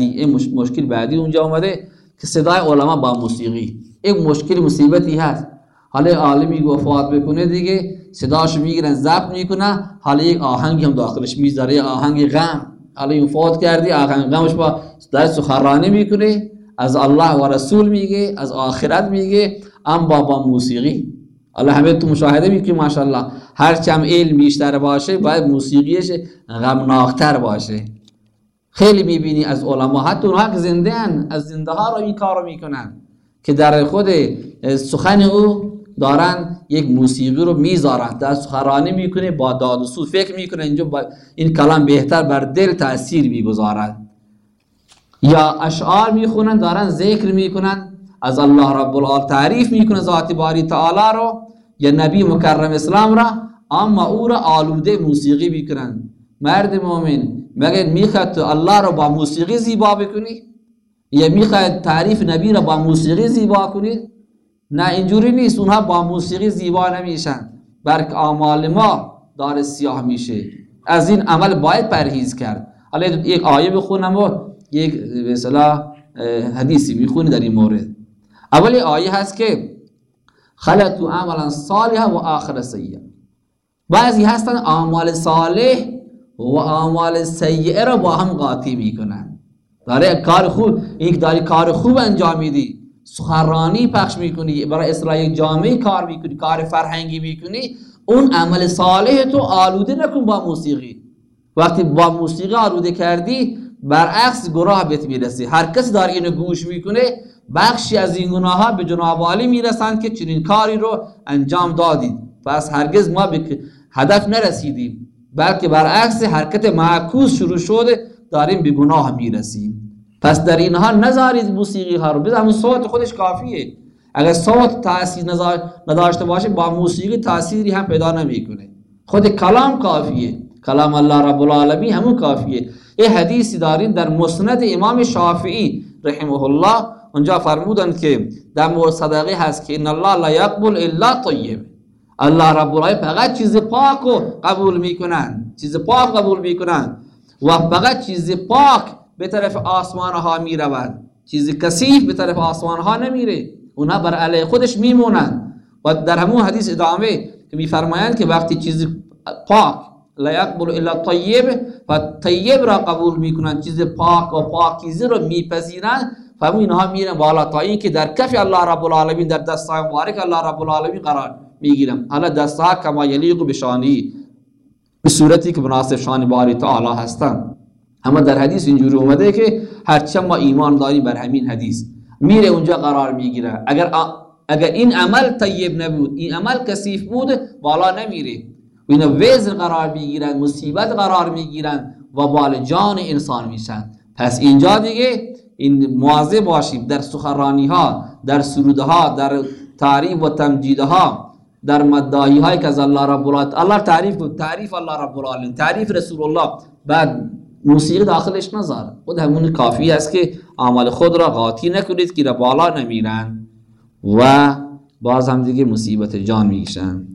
بعدی این مشکل بعدی اونجا اومده که صدای علما با موسیقی. یک مشکل مصیبتی هست. حالا عالمی وفات بکنه دیگه صداش می‌گیرن ضبط می‌کنه حالا یک آهنگی هم داخلش می‌ذاره آهنگ غم. حالا این فوت کردی آهنگ غمش با در سخنرانی می‌کنه از الله و رسول میگه از آخرت میگه ام با موسیقی. الله همه تو مشاهده می‌کنی ماشاءالله هر چم علم بیشتر باشه باید موسیقیش غمناکتر باشه. خیلی می‌بینی از علما. حتی اونها که زنده هن از زنده ها رو این کار می‌کنن که در خود سخن او دارن یک موسیقی رو می‌ذارن. در سخنرانی می‌کنه با داد و سو فکر می‌کنه اینجا با این کلام بهتر بر دل تاثیر می‌گذارد. یا اشعار می‌خونن دارن ذکر می‌کنن از الله رب العال تعریف می‌کنه ذات باری تعالی رو یا نبی مکرم اسلام را اما او را آلوده موسیقی می‌کنن. مرد مؤمن مگر می‌خواد تو الله رو با موسیقی زیبا بکنی؟ یا می‌خواد تعریف نبی را با موسیقی زیبا کنی؟ نه اینجوری نیست. اونها با موسیقی زیبا نمیشن. بلکه اعمال ما دار سیاه میشه. از این عمل باید پرهیز کرد. حالا یک آیه بخونم و یک به حدیثی می‌خونی در این مورد. اولی آیه هست که خلطو عملا صالحه و آخر سیئه بعضی هستن اعمال صالح و اعمال سیئه را با هم قاطی می‌کنن. داره کار خوب یک داری کار خوب انجام میدی. سخنرانی پخش می‌کنی برای اصلاح جامعه کار می‌کنی کار فرهنگی می‌کنی. اون عمل صالح تو آلوده نکن با موسیقی. وقتی با موسیقی آلوده کردی برعکس گناه بهت می‌رسی. هر کسی داره اینو گوش می‌کنه بخشی از این گناه ها به جناب عالی می‌رسند که چنین کاری رو انجام دادید. پس هرگز ما به هدف نرسیدیم. بلکه برعکس حرکت معکوس شروع شده داریم به گناه می‌رسیم. پس در این حال نذارید موسیقی ها رو. همون صوت خودش کافیه. اگر صوت تاثیر نداشته باشه با موسیقی تأثیری هم پیدا نمی‌کنه. خود کلام کافیه. کلام الله رب العالمین همون کافیه. یه حدیثی داریم در مسند امام شافعی رحمه الله. اونجا فرمودند که در صدقه هست که ان الله لا يقبل الا طیب الله رب العالمین فقط چیز پاک رو قبول می‌کنن. چیز پاک قبول می‌کنن. و فقط چیز پاک به طرف آسمان ها می‌رود. چیز کثیف به طرف آسمان ها نمیره. اونها بر علیه خودش میمونن. و در همون حدیث ادامه که میفرمایند که وقتی چیز پاک لا يقبل الا طیب و طیب را قبول می‌کنن چیز پاک و پاکیزه رو میپذیرن فهمو اینها میرن بالا تا این که در کف الله رب العالمین در دستای مبارک الله رب العالمین قرار. می‌گیرن حالا دستها کما یلیق بشانی. به صورتی که مناسب شان باری تعالی هستن. اما در حدیث اینجوری اومده که هرچند ما ایمان داریم بر همین حدیث. میره اونجا قرار می‌گیره. اگر اگر این عمل طیب نبود این عمل کثیف بود بالا نمیره. و اینا وزر قرار می‌گیرن مصیبت قرار می‌گیرن و بال جان انسان میشن. پس اینجا دیگه این مواظب باشیم. در سخنرانی ها در سروده ها در تعریف و تمجید ها در مدعی های که از الله رب العالمین الله تعریف کن تعریف الله رب العالمین. تعریف رسول الله بعد موسیقی داخلش نذار خود همون کافی است که عمل خود را قاطی نکنید که را بالا نمیرن و باز هم دیگه مصیبت جان میشن